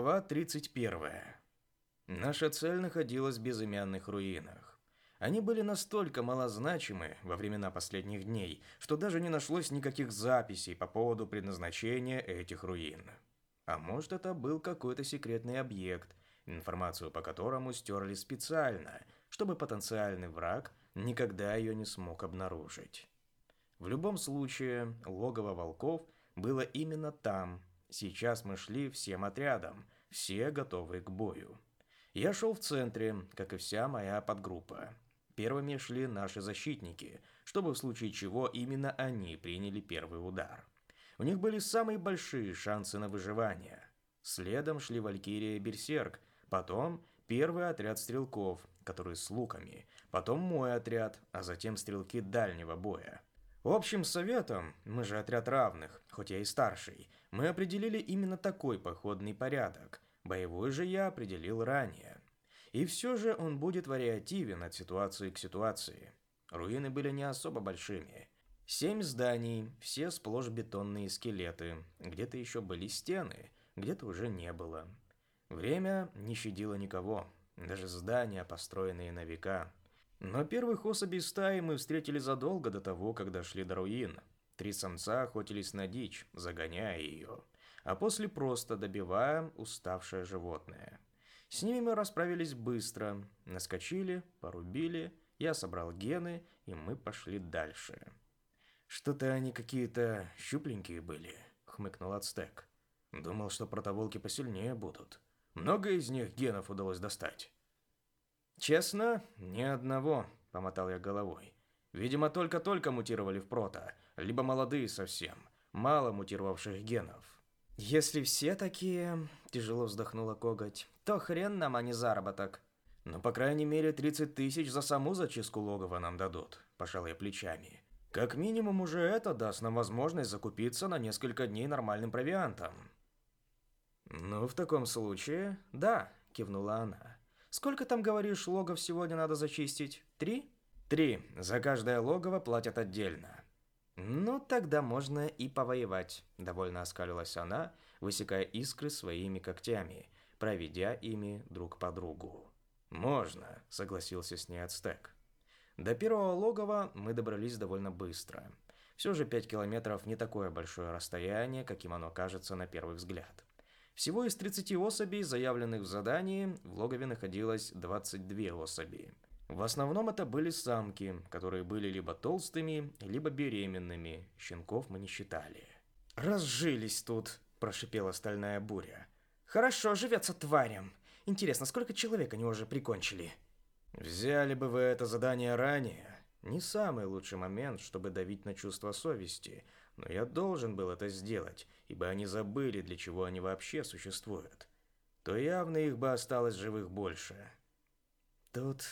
Глава 31. Наша цель находилась в безымянных руинах. Они были настолько малозначимы во времена последних дней, что даже не нашлось никаких записей по поводу предназначения этих руин. А может это был какой-то секретный объект, информацию по которому стерли специально, чтобы потенциальный враг никогда ее не смог обнаружить. В любом случае, логово волков было именно там, Сейчас мы шли всем отрядом, все готовы к бою. Я шел в центре, как и вся моя подгруппа. Первыми шли наши защитники, чтобы в случае чего именно они приняли первый удар. У них были самые большие шансы на выживание. Следом шли Валькирия и Берсерк, потом первый отряд стрелков, которые с луками, потом мой отряд, а затем стрелки дальнего боя. Общим советом, мы же отряд равных, хоть я и старший, мы определили именно такой походный порядок. Боевой же я определил ранее. И все же он будет вариативен от ситуации к ситуации. Руины были не особо большими. Семь зданий, все сплошь бетонные скелеты. Где-то еще были стены, где-то уже не было. Время не щадило никого. Даже здания, построенные на века, но первых особей стаи мы встретили задолго до того, как дошли до руин. Три самца охотились на дичь, загоняя ее, а после просто добивая уставшее животное. С ними мы расправились быстро, наскочили, порубили, я собрал гены, и мы пошли дальше. «Что-то они какие-то щупленькие были», — хмыкнул Ацтек. «Думал, что протоволки посильнее будут. Много из них генов удалось достать». «Честно, ни одного», – помотал я головой. «Видимо, только-только мутировали в прото, либо молодые совсем, мало мутировавших генов». «Если все такие...» – тяжело вздохнула коготь. «То хрен нам, а не заработок». «Ну, по крайней мере, 30 тысяч за саму зачистку логова нам дадут», – пожал я плечами. «Как минимум уже это даст нам возможность закупиться на несколько дней нормальным провиантом». «Ну, в таком случае, да», – кивнула она. Сколько там, говоришь, логов сегодня надо зачистить? Три? Три. За каждое логово платят отдельно. Ну, тогда можно и повоевать, довольно оскалилась она, высекая искры своими когтями, проведя ими друг по другу. Можно, согласился с ней Ацтек. До первого логова мы добрались довольно быстро. Все же пять километров не такое большое расстояние, каким оно кажется на первый взгляд. Всего из 30 особей, заявленных в задании, в логове находилось 22 особи. В основном это были самки, которые были либо толстыми, либо беременными. Щенков мы не считали. «Разжились тут», – прошипела стальная буря. «Хорошо живется тварям. Интересно, сколько человек они уже прикончили?» «Взяли бы вы это задание ранее. Не самый лучший момент, чтобы давить на чувство совести, но я должен был это сделать, ибо они забыли, для чего они вообще существуют. То явно их бы осталось живых больше. Тут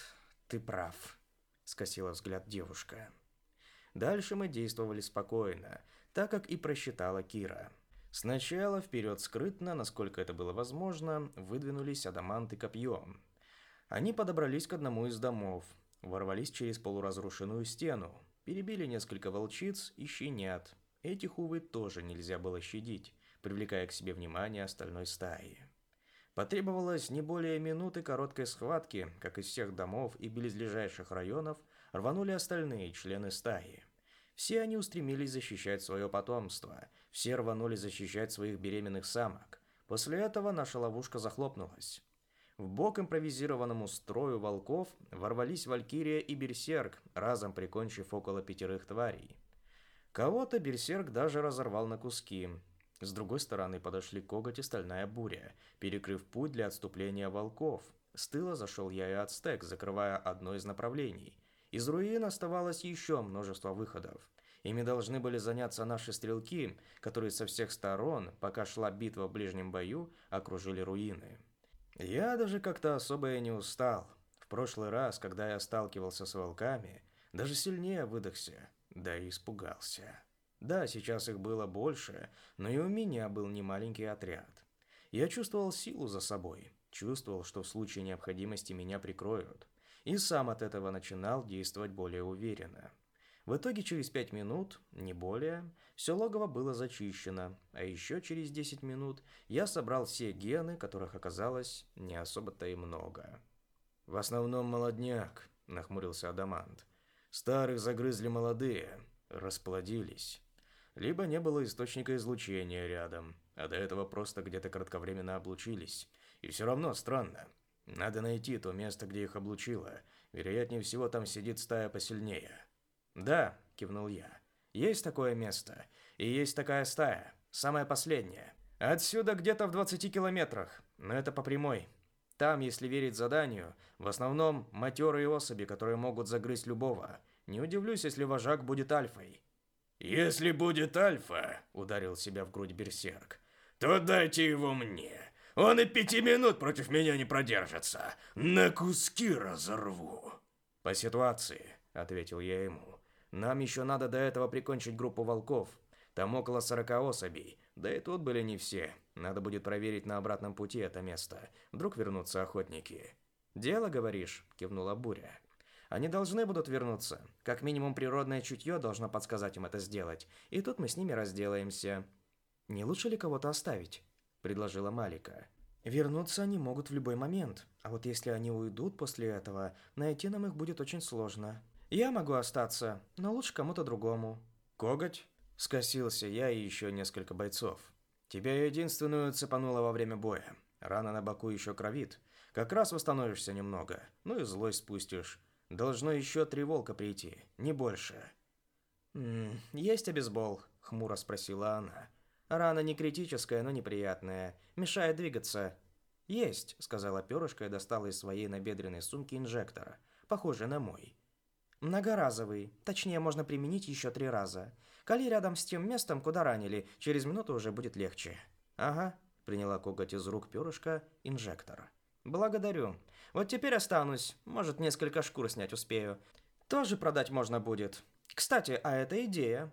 ты прав, скосила взгляд девушка. Дальше мы действовали спокойно, так как и просчитала Кира. Сначала вперед скрытно, насколько это было возможно, выдвинулись адамант и копье. Они подобрались к одному из домов, ворвались через полуразрушенную стену, перебили несколько волчиц и щенят, Этих, увы, тоже нельзя было щадить, привлекая к себе внимание остальной стаи. Потребовалось не более минуты короткой схватки, как из всех домов и близлежащих районов рванули остальные члены стаи. Все они устремились защищать свое потомство, все рванули защищать своих беременных самок. После этого наша ловушка захлопнулась. В бок импровизированному строю волков ворвались Валькирия и Берсерк, разом прикончив около пятерых тварей. Кого-то берсерк даже разорвал на куски. С другой стороны подошли коготь и стальная буря, перекрыв путь для отступления волков. С тыла зашел я и ацтек, закрывая одно из направлений. Из руин оставалось еще множество выходов. Ими должны были заняться наши стрелки, которые со всех сторон, пока шла битва в ближнем бою, окружили руины. Я даже как-то особо и не устал. В прошлый раз, когда я сталкивался с волками, даже сильнее выдохся. Да и испугался. Да, сейчас их было больше, но и у меня был немаленький отряд. Я чувствовал силу за собой, чувствовал, что в случае необходимости меня прикроют. И сам от этого начинал действовать более уверенно. В итоге через пять минут, не более, все логово было зачищено, а еще через 10 минут я собрал все гены, которых оказалось не особо-то и много. «В основном молодняк», — нахмурился Адамант. «Старых загрызли молодые, расплодились. Либо не было источника излучения рядом, а до этого просто где-то кратковременно облучились. И все равно странно. Надо найти то место, где их облучило. Вероятнее всего, там сидит стая посильнее». «Да», — кивнул я. Есть такое место. И есть такая стая. Самая последняя. Отсюда где-то в 20 километрах. Но это по прямой. Там, если верить заданию, в основном матерые особи, которые могут загрызть любого. Не удивлюсь, если вожак будет альфой. «Если будет альфа», — ударил себя в грудь берсерк, — «то дайте его мне. Он и пяти минут против меня не продержится. На куски разорву». «По ситуации», — ответил я ему. Нам еще надо до этого прикончить группу волков. Там около 40 особей. Да и тут были не все. Надо будет проверить на обратном пути это место. Вдруг вернутся охотники. «Дело, говоришь?» – кивнула Буря. «Они должны будут вернуться. Как минимум природное чутье должно подсказать им это сделать. И тут мы с ними разделаемся». «Не лучше ли кого-то оставить?» – предложила Малика. «Вернуться они могут в любой момент. А вот если они уйдут после этого, найти нам их будет очень сложно. Я могу остаться, но лучше кому-то другому. Коготь? Скосился я и еще несколько бойцов. Тебя единственную цепануло во время боя. Рана на боку еще кровит. Как раз восстановишься немного. Ну и злость спустишь. Должно еще три волка прийти, не больше. «М -м, «Есть обезбол?» – хмуро спросила она. «Рана не критическая, но неприятная. Мешает двигаться». «Есть», – сказала перышко и достала из своей набедренной сумки инжектора, похожий на мой. Многоразовый. Точнее, можно применить еще три раза. Кали рядом с тем местом, куда ранили, через минуту уже будет легче. Ага, приняла коготь из рук перышка инжектор. Благодарю. Вот теперь останусь. Может, несколько шкур снять успею. Тоже продать можно будет. Кстати, а это идея.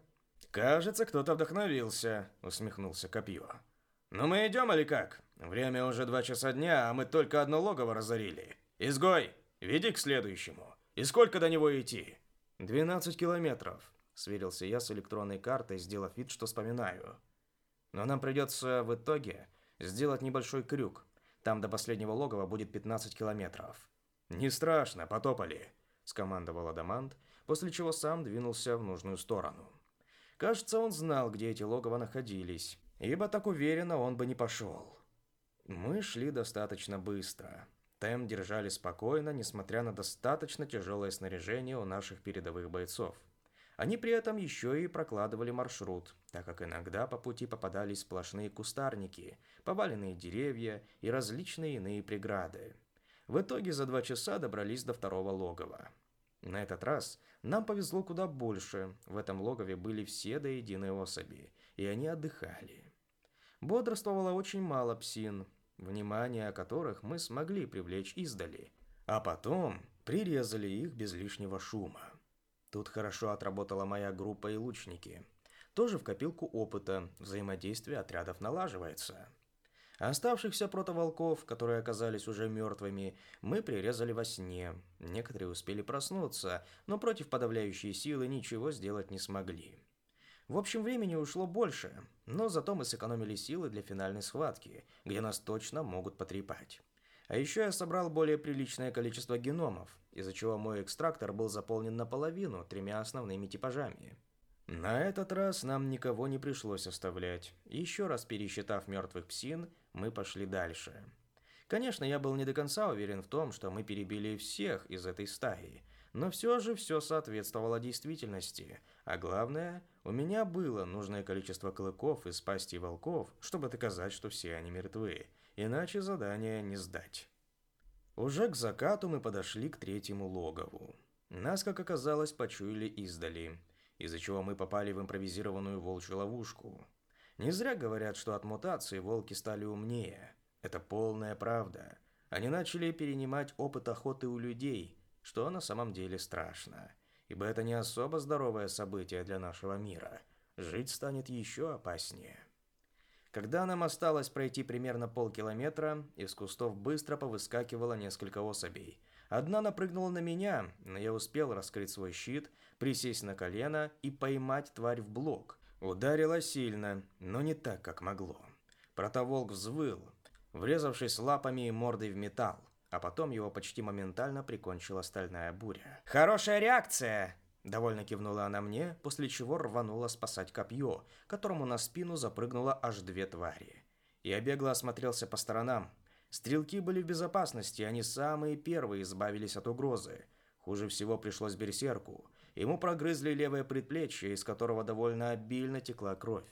Кажется, кто-то вдохновился, усмехнулся Копье. Ну мы идем или как? Время уже два часа дня, а мы только одно логово разорили. Изгой, веди к следующему. И сколько до него идти? 12 километров, сверился я с электронной картой, сделав вид, что вспоминаю. Но нам придется в итоге сделать небольшой крюк. Там до последнего логова будет 15 километров. Не страшно, потопали, скомандовал Адамант, после чего сам двинулся в нужную сторону. Кажется, он знал, где эти логово находились, ибо так уверенно он бы не пошел. Мы шли достаточно быстро. Темп держали спокойно, несмотря на достаточно тяжелое снаряжение у наших передовых бойцов. Они при этом еще и прокладывали маршрут, так как иногда по пути попадались сплошные кустарники, поваленные деревья и различные иные преграды. В итоге за два часа добрались до второго логова. На этот раз нам повезло куда больше. В этом логове были все до единой особи, и они отдыхали. Бодрствовало очень мало псин, внимание которых мы смогли привлечь издали, а потом прирезали их без лишнего шума. Тут хорошо отработала моя группа и лучники. Тоже в копилку опыта, взаимодействие отрядов налаживается. Оставшихся протоволков, которые оказались уже мертвыми, мы прирезали во сне. Некоторые успели проснуться, но против подавляющей силы ничего сделать не смогли. В общем, времени ушло больше, но зато мы сэкономили силы для финальной схватки, где нас точно могут потрепать. А еще я собрал более приличное количество геномов, из-за чего мой экстрактор был заполнен наполовину тремя основными типажами. На этот раз нам никого не пришлось оставлять. Еще раз пересчитав мертвых псин, мы пошли дальше. Конечно, я был не до конца уверен в том, что мы перебили всех из этой стаи, но все же все соответствовало действительности, а главное, у меня было нужное количество клыков из пасти волков, чтобы доказать, что все они мертвы, иначе задание не сдать. Уже к закату мы подошли к третьему логову. Нас, как оказалось, почуяли издали, из-за чего мы попали в импровизированную волчью ловушку. Не зря говорят, что от мутации волки стали умнее. Это полная правда. Они начали перенимать опыт охоты у людей – что на самом деле страшно, ибо это не особо здоровое событие для нашего мира. Жить станет еще опаснее. Когда нам осталось пройти примерно полкилометра, из кустов быстро повыскакивало несколько особей, Одна напрыгнула на меня, но я успел раскрыть свой щит, присесть на колено и поймать тварь в блок. Ударила сильно, но не так, как могло. Протоволк взвыл, врезавшись лапами и мордой в металл, а потом его почти моментально прикончила стальная буря. «Хорошая реакция!» Довольно кивнула она мне, после чего рванула спасать копье, которому на спину запрыгнуло аж две твари. Я бегло осмотрелся по сторонам. Стрелки были в безопасности, они самые первые избавились от угрозы. Хуже всего пришлось берсерку. Ему прогрызли левое предплечье, из которого довольно обильно текла кровь.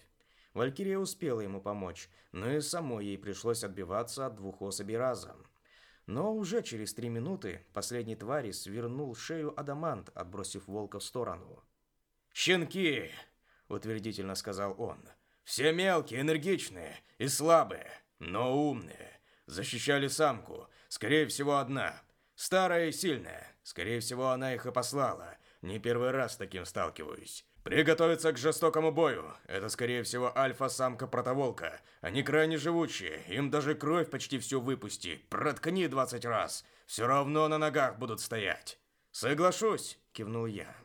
Валькирия успела ему помочь, но и самой ей пришлось отбиваться от двух особей разом. Но уже через три минуты последний твари свернул шею адамант, отбросив волка в сторону. «Щенки!» — утвердительно сказал он. «Все мелкие, энергичные и слабые, но умные. Защищали самку, скорее всего, одна. Старая и сильная, скорее всего, она их и послала. Не первый раз с таким сталкиваюсь. Приготовиться к жестокому бою. Это, скорее всего, альфа-самка протоволка. Они крайне живучие, им даже кровь почти всю выпусти. Проткни 20 раз. Все равно на ногах будут стоять. Соглашусь, кивнул я.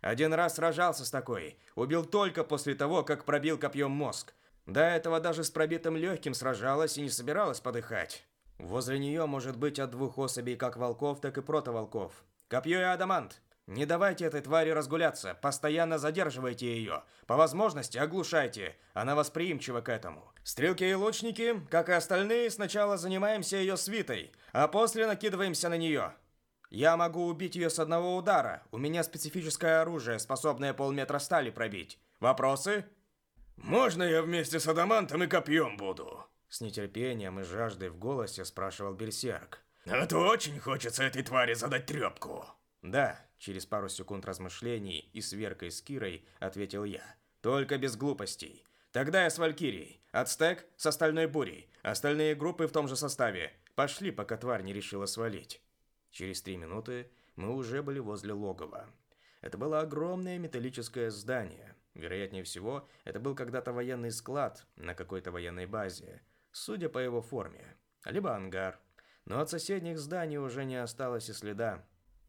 Один раз сражался с такой. Убил только после того, как пробил копьем мозг. До этого даже с пробитым легким сражалась и не собиралась подыхать. Возле нее может быть от двух особей как волков, так и протоволков. Копье и адамант. Не давайте этой твари разгуляться, постоянно задерживайте ее. По возможности оглушайте, она восприимчива к этому. Стрелки и лучники, как и остальные, сначала занимаемся ее свитой, а после накидываемся на нее. Я могу убить ее с одного удара. У меня специфическое оружие, способное полметра стали пробить. Вопросы? Можно я вместе с адамантом и копьем буду? С нетерпением и жаждой в голосе спрашивал Берсерк. А то очень хочется этой твари задать трепку. Да, Через пару секунд размышлений и сверкой с Кирой ответил я. Только без глупостей. Тогда я с Валькирией. Ацтек с остальной бурей. Остальные группы в том же составе. Пошли, пока тварь не решила свалить. Через три минуты мы уже были возле логова. Это было огромное металлическое здание. Вероятнее всего, это был когда-то военный склад на какой-то военной базе, судя по его форме. Либо ангар. Но от соседних зданий уже не осталось и следа.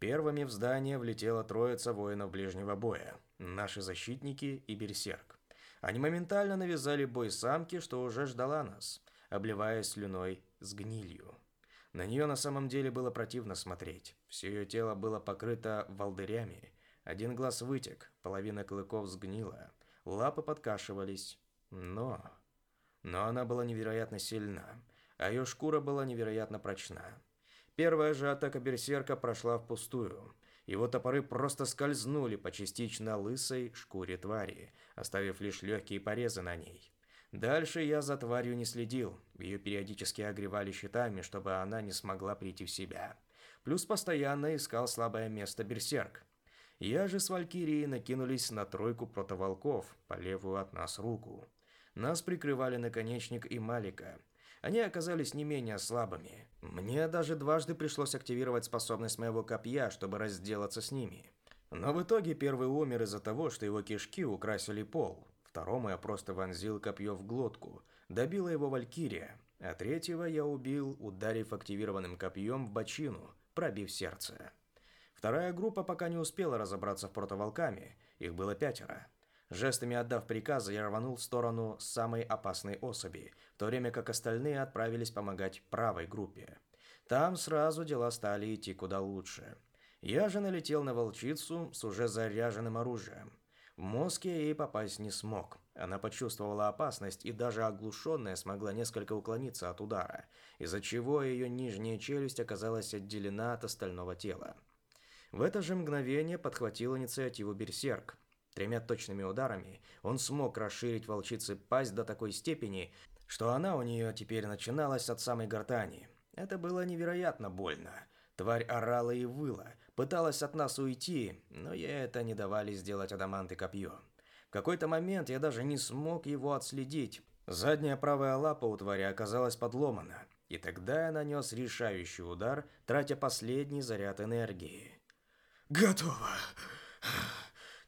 Первыми в здание влетела троица воинов ближнего боя, наши защитники и берсерк. Они моментально навязали бой самке, что уже ждала нас, обливаясь слюной с гнилью. На нее на самом деле было противно смотреть. Все ее тело было покрыто волдырями. Один глаз вытек, половина клыков сгнила, лапы подкашивались. Но... Но она была невероятно сильна, а ее шкура была невероятно прочна. Первая же атака берсерка прошла впустую. Его топоры просто скользнули по частично лысой шкуре твари, оставив лишь легкие порезы на ней. Дальше я за тварью не следил. Ее периодически огревали щитами, чтобы она не смогла прийти в себя. Плюс постоянно искал слабое место берсерк. Я же с Валькирией накинулись на тройку протоволков по левую от нас руку. Нас прикрывали наконечник и Малика – они оказались не менее слабыми. Мне даже дважды пришлось активировать способность моего копья, чтобы разделаться с ними. Но в итоге первый умер из-за того, что его кишки украсили пол. Второму я просто вонзил копье в глотку. Добила его Валькирия. А третьего я убил, ударив активированным копьем в бочину, пробив сердце. Вторая группа пока не успела разобраться в протоволками. Их было пятеро. Жестами отдав приказы, я рванул в сторону самой опасной особи, в то время как остальные отправились помогать правой группе. Там сразу дела стали идти куда лучше. Я же налетел на волчицу с уже заряженным оружием. В мозг я ей попасть не смог. Она почувствовала опасность и даже оглушенная смогла несколько уклониться от удара, из-за чего ее нижняя челюсть оказалась отделена от остального тела. В это же мгновение подхватил инициативу Берсерк. Тремя точными ударами он смог расширить волчице пасть до такой степени, что она у нее теперь начиналась от самой гортани. Это было невероятно больно. Тварь орала и выла, пыталась от нас уйти, но ей это не давали сделать адамант и копье. В какой-то момент я даже не смог его отследить. Задняя правая лапа у твари оказалась подломана, и тогда я нанес решающий удар, тратя последний заряд энергии. «Готово!»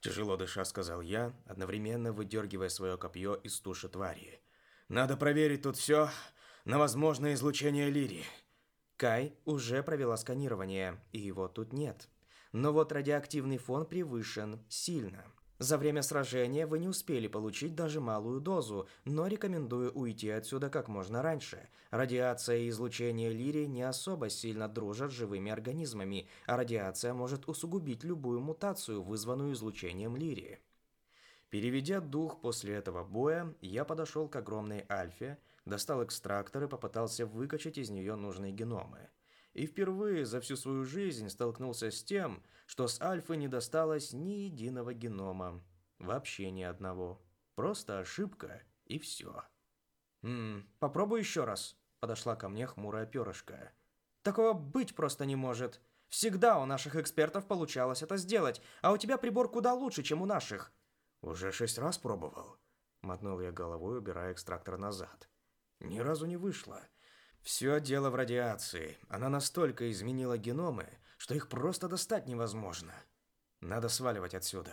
Тяжело дыша, сказал я, одновременно выдергивая свое копье из туши твари. Надо проверить тут все на возможное излучение Лири. Кай уже провела сканирование, и его тут нет. Но вот радиоактивный фон превышен сильно. За время сражения вы не успели получить даже малую дозу, но рекомендую уйти отсюда как можно раньше. Радиация и излучение Лири не особо сильно дружат с живыми организмами, а радиация может усугубить любую мутацию, вызванную излучением Лири. Переведя дух после этого боя, я подошел к огромной альфе, достал экстрактор и попытался выкачать из нее нужные геномы. И впервые за всю свою жизнь столкнулся с тем, что с Альфы не досталось ни единого генома. Вообще ни одного. Просто ошибка и все. «Ммм, попробуй еще раз», — подошла ко мне хмурая перышко. «Такого быть просто не может. Всегда у наших экспертов получалось это сделать, а у тебя прибор куда лучше, чем у наших». «Уже шесть раз пробовал», — мотнул я головой, убирая экстрактор назад. «Ни разу не вышло. Все дело в радиации. Она настолько изменила геномы, что их просто достать невозможно. Надо сваливать отсюда.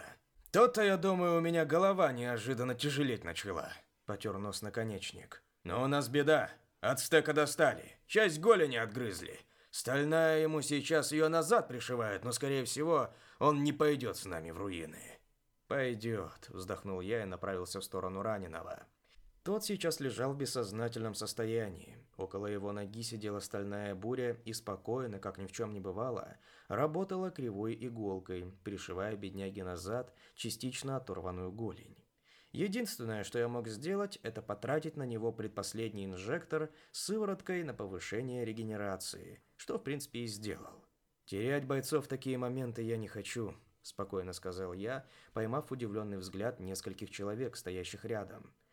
То-то, я думаю, у меня голова неожиданно тяжелеть начала. Потер нос наконечник. Но у нас беда. От стека достали. Часть голени отгрызли. Стальная ему сейчас ее назад пришивает, но, скорее всего, он не пойдет с нами в руины. «Пойдет», — вздохнул я и направился в сторону раненого. Тот сейчас лежал в бессознательном состоянии. Около его ноги сидела стальная буря и спокойно, как ни в чем не бывало, работала кривой иголкой, пришивая бедняги назад частично оторванную голень. Единственное, что я мог сделать, это потратить на него предпоследний инжектор с сывороткой на повышение регенерации, что в принципе и сделал. «Терять бойцов в такие моменты я не хочу», – спокойно сказал я, поймав удивленный взгляд нескольких человек, стоящих рядом –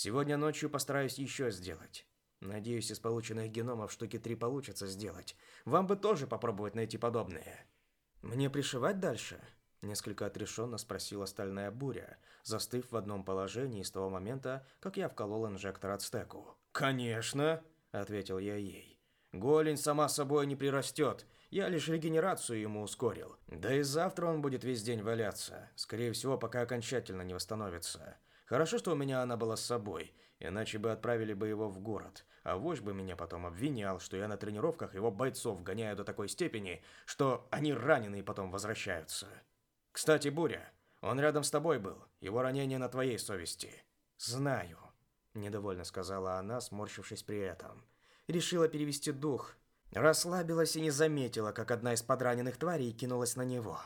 Сегодня ночью постараюсь еще сделать. Надеюсь, из полученных геномов штуки три получится сделать. Вам бы тоже попробовать найти подобные. Мне пришивать дальше? Несколько отрешенно спросила стальная буря, застыв в одном положении с того момента, как я вколол инжектор от стеку. «Конечно!» – ответил я ей. «Голень сама собой не прирастет, я лишь регенерацию ему ускорил. Да и завтра он будет весь день валяться, скорее всего, пока окончательно не восстановится. Хорошо, что у меня она была с собой, иначе бы отправили бы его в город. А вождь бы меня потом обвинял, что я на тренировках его бойцов гоняю до такой степени, что они раненые потом возвращаются. Кстати, Буря, он рядом с тобой был. Его ранение на твоей совести. Знаю, недовольно сказала она, сморщившись при этом. Решила перевести дух. Расслабилась и не заметила, как одна из подраненных тварей кинулась на него.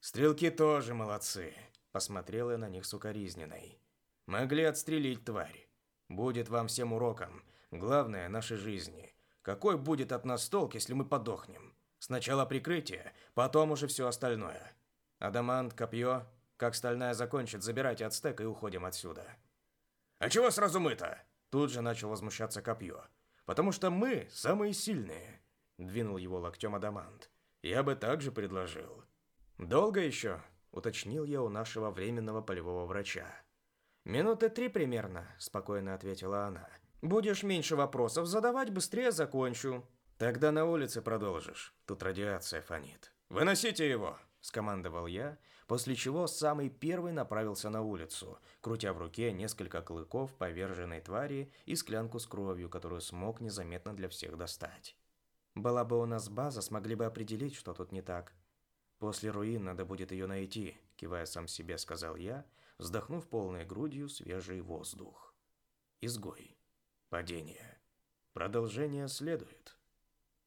Стрелки тоже молодцы, посмотрела на них сукоризненной. Могли отстрелить тварь. Будет вам всем уроком. Главное – нашей жизни. Какой будет от нас толк, если мы подохнем? Сначала прикрытие, потом уже все остальное. Адамант, копье. Как стальная закончит, забирайте стека и уходим отсюда. А чего сразу мы-то? Тут же начал возмущаться копье. Потому что мы самые сильные. Двинул его локтем Адамант. Я бы также предложил. Долго еще? Уточнил я у нашего временного полевого врача. «Минуты три примерно», – спокойно ответила она. «Будешь меньше вопросов задавать, быстрее закончу». «Тогда на улице продолжишь. Тут радиация фонит». «Выносите его!» – скомандовал я, после чего самый первый направился на улицу, крутя в руке несколько клыков поверженной твари и склянку с кровью, которую смог незаметно для всех достать. «Была бы у нас база, смогли бы определить, что тут не так. После руин надо будет ее найти», – кивая сам себе, сказал я – вздохнув полной грудью свежий воздух. Изгой. Падение. Продолжение следует.